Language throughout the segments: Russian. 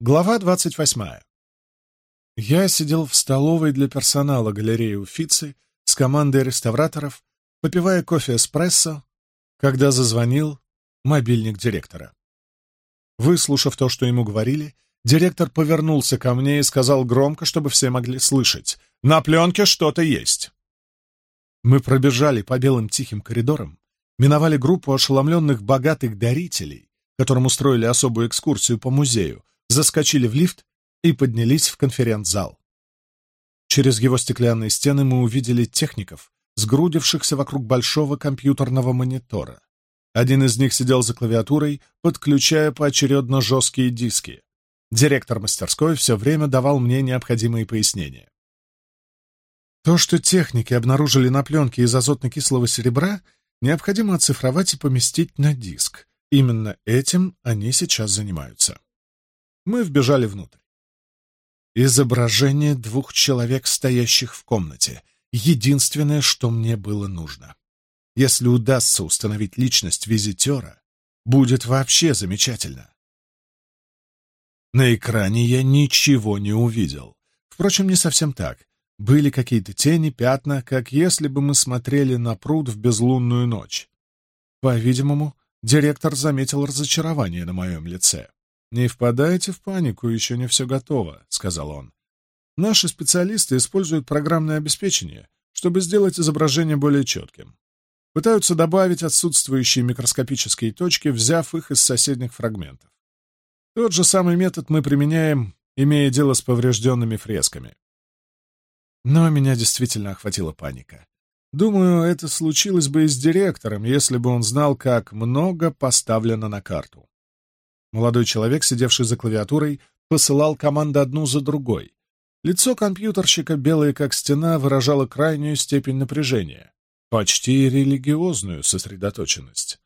Глава 28. Я сидел в столовой для персонала галереи Уфицы с командой реставраторов, попивая кофе эспрессо, когда зазвонил мобильник директора. Выслушав то, что ему говорили, директор повернулся ко мне и сказал громко, чтобы все могли слышать. «На пленке что-то есть!» Мы пробежали по белым тихим коридорам, миновали группу ошеломленных богатых дарителей, которым устроили особую экскурсию по музею, заскочили в лифт и поднялись в конференц-зал. Через его стеклянные стены мы увидели техников, сгрудившихся вокруг большого компьютерного монитора. Один из них сидел за клавиатурой, подключая поочередно жесткие диски. Директор мастерской все время давал мне необходимые пояснения. То, что техники обнаружили на пленке из азотно-кислого серебра, необходимо оцифровать и поместить на диск. Именно этим они сейчас занимаются. Мы вбежали внутрь. Изображение двух человек, стоящих в комнате. Единственное, что мне было нужно. Если удастся установить личность визитера, будет вообще замечательно. На экране я ничего не увидел. Впрочем, не совсем так. Были какие-то тени, пятна, как если бы мы смотрели на пруд в безлунную ночь. По-видимому, директор заметил разочарование на моем лице. «Не впадайте в панику, еще не все готово», — сказал он. «Наши специалисты используют программное обеспечение, чтобы сделать изображение более четким. Пытаются добавить отсутствующие микроскопические точки, взяв их из соседних фрагментов. Тот же самый метод мы применяем, имея дело с поврежденными фресками». Но меня действительно охватила паника. Думаю, это случилось бы и с директором, если бы он знал, как много поставлено на карту. Молодой человек, сидевший за клавиатурой, посылал команды одну за другой. Лицо компьютерщика, белое как стена, выражало крайнюю степень напряжения, почти религиозную сосредоточенность.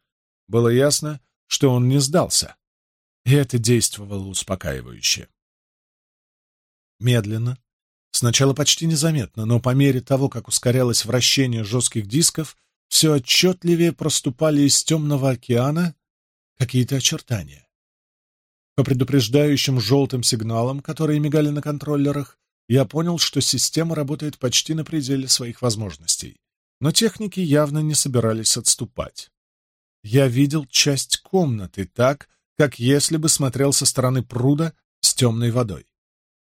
Было ясно, что он не сдался, и это действовало успокаивающе. Медленно, сначала почти незаметно, но по мере того, как ускорялось вращение жестких дисков, все отчетливее проступали из темного океана какие-то очертания. По предупреждающим желтым сигналам, которые мигали на контроллерах, я понял, что система работает почти на пределе своих возможностей. Но техники явно не собирались отступать. Я видел часть комнаты так, как если бы смотрел со стороны пруда с темной водой.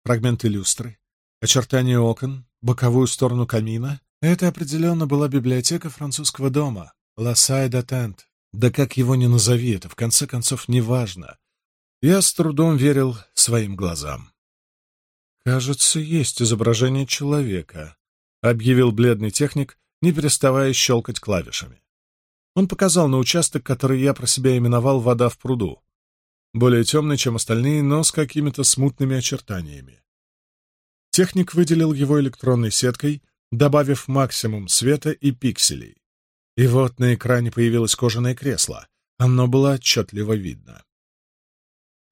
Фрагменты люстры, очертания окон, боковую сторону камина. Это определенно была библиотека французского дома, Лосай-Датент. Да как его ни назови, это в конце концов неважно. Я с трудом верил своим глазам. «Кажется, есть изображение человека», — объявил бледный техник, не переставая щелкать клавишами. Он показал на участок, который я про себя именовал «вода в пруду», более темный, чем остальные, но с какими-то смутными очертаниями. Техник выделил его электронной сеткой, добавив максимум света и пикселей. И вот на экране появилось кожаное кресло. Оно было отчетливо видно.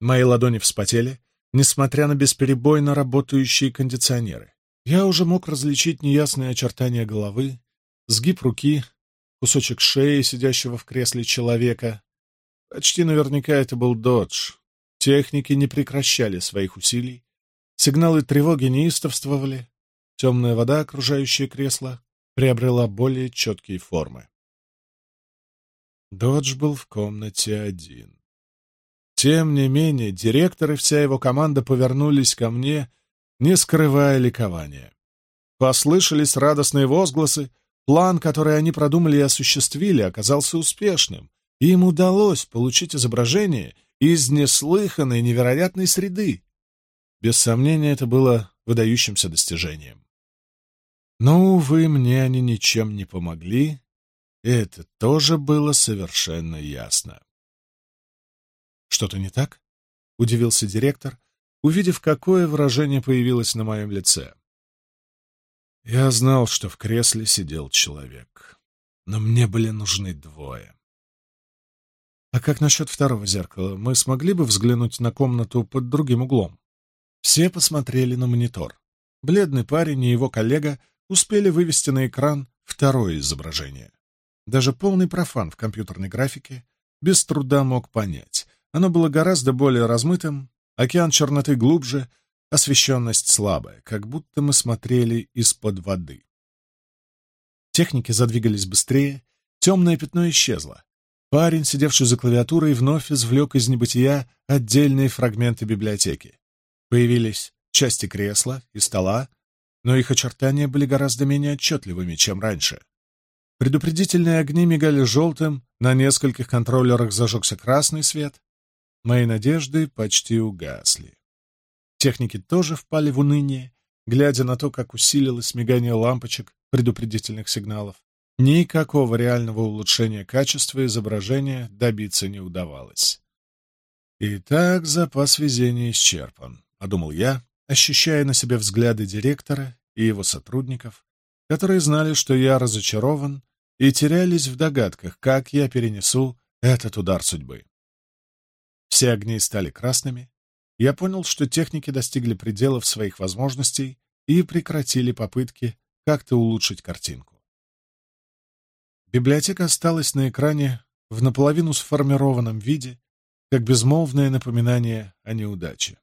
Мои ладони вспотели, несмотря на бесперебойно работающие кондиционеры. Я уже мог различить неясные очертания головы, сгиб руки, кусочек шеи, сидящего в кресле человека. Почти наверняка это был Додж. Техники не прекращали своих усилий. Сигналы тревоги неистовствовали. Темная вода, окружающая кресло, приобрела более четкие формы. Додж был в комнате один. Тем не менее, директор и вся его команда повернулись ко мне, не скрывая ликования. Послышались радостные возгласы, план, который они продумали и осуществили, оказался успешным, и им удалось получить изображение из неслыханной невероятной среды. Без сомнения, это было выдающимся достижением. Но, увы, мне они ничем не помогли, и это тоже было совершенно ясно. «Что-то не так?» — удивился директор, увидев, какое выражение появилось на моем лице. Я знал, что в кресле сидел человек, но мне были нужны двое. А как насчет второго зеркала? Мы смогли бы взглянуть на комнату под другим углом? Все посмотрели на монитор. Бледный парень и его коллега успели вывести на экран второе изображение. Даже полный профан в компьютерной графике без труда мог понять. Оно было гораздо более размытым, океан черноты глубже, освещенность слабая, как будто мы смотрели из-под воды. Техники задвигались быстрее, темное пятно исчезло. Парень, сидевший за клавиатурой, вновь извлек из небытия отдельные фрагменты библиотеки. Появились части кресла и стола, но их очертания были гораздо менее отчетливыми, чем раньше. Предупредительные огни мигали желтым, на нескольких контроллерах зажегся красный свет, Мои надежды почти угасли. Техники тоже впали в уныние, глядя на то, как усилилось мигание лампочек предупредительных сигналов. Никакого реального улучшения качества изображения добиться не удавалось. «Итак, запас везения исчерпан», — подумал я, ощущая на себе взгляды директора и его сотрудников, которые знали, что я разочарован, и терялись в догадках, как я перенесу этот удар судьбы. Все огни стали красными. Я понял, что техники достигли пределов своих возможностей и прекратили попытки как-то улучшить картинку. Библиотека осталась на экране в наполовину сформированном виде, как безмолвное напоминание о неудаче.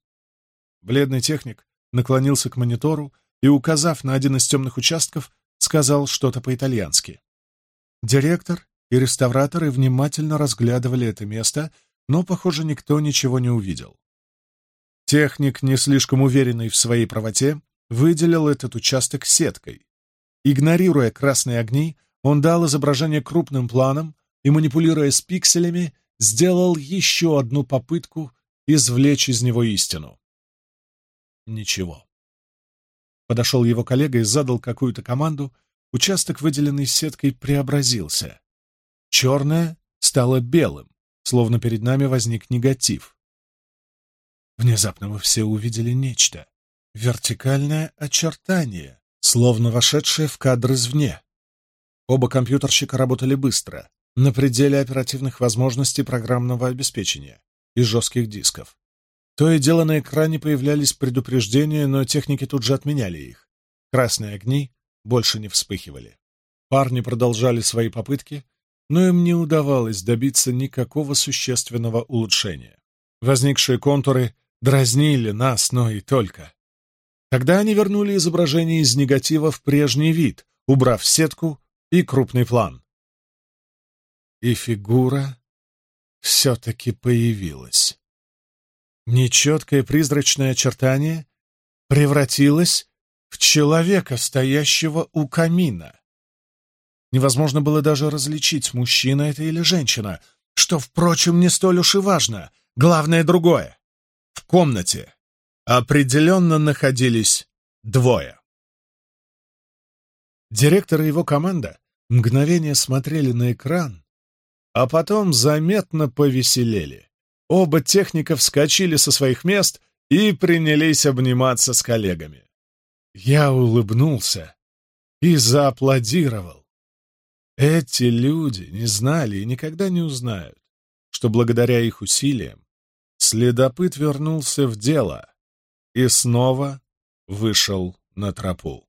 Бледный техник наклонился к монитору и, указав на один из темных участков, сказал что-то по-итальянски. Директор и реставраторы внимательно разглядывали это место, но, похоже, никто ничего не увидел. Техник, не слишком уверенный в своей правоте, выделил этот участок сеткой. Игнорируя красные огни, он дал изображение крупным планом и, манипулируя с пикселями, сделал еще одну попытку извлечь из него истину. Ничего. Подошел его коллега и задал какую-то команду. Участок, выделенный сеткой, преобразился. Черное стало белым словно перед нами возник негатив. Внезапно мы все увидели нечто. Вертикальное очертание, словно вошедшее в кадр извне. Оба компьютерщика работали быстро, на пределе оперативных возможностей программного обеспечения и жестких дисков. То и дело на экране появлялись предупреждения, но техники тут же отменяли их. Красные огни больше не вспыхивали. Парни продолжали свои попытки, ну но им не удавалось добиться никакого существенного улучшения. Возникшие контуры дразнили нас, но и только. Тогда они вернули изображение из негатива в прежний вид, убрав сетку и крупный план. И фигура все-таки появилась. Нечеткое призрачное очертание превратилось в человека, стоящего у камина. Невозможно было даже различить, мужчина это или женщина, что, впрочем, не столь уж и важно. Главное другое. В комнате определенно находились двое. Директор и его команда мгновение смотрели на экран, а потом заметно повеселели. Оба техника вскочили со своих мест и принялись обниматься с коллегами. Я улыбнулся и зааплодировал. Эти люди не знали и никогда не узнают, что благодаря их усилиям следопыт вернулся в дело и снова вышел на тропу.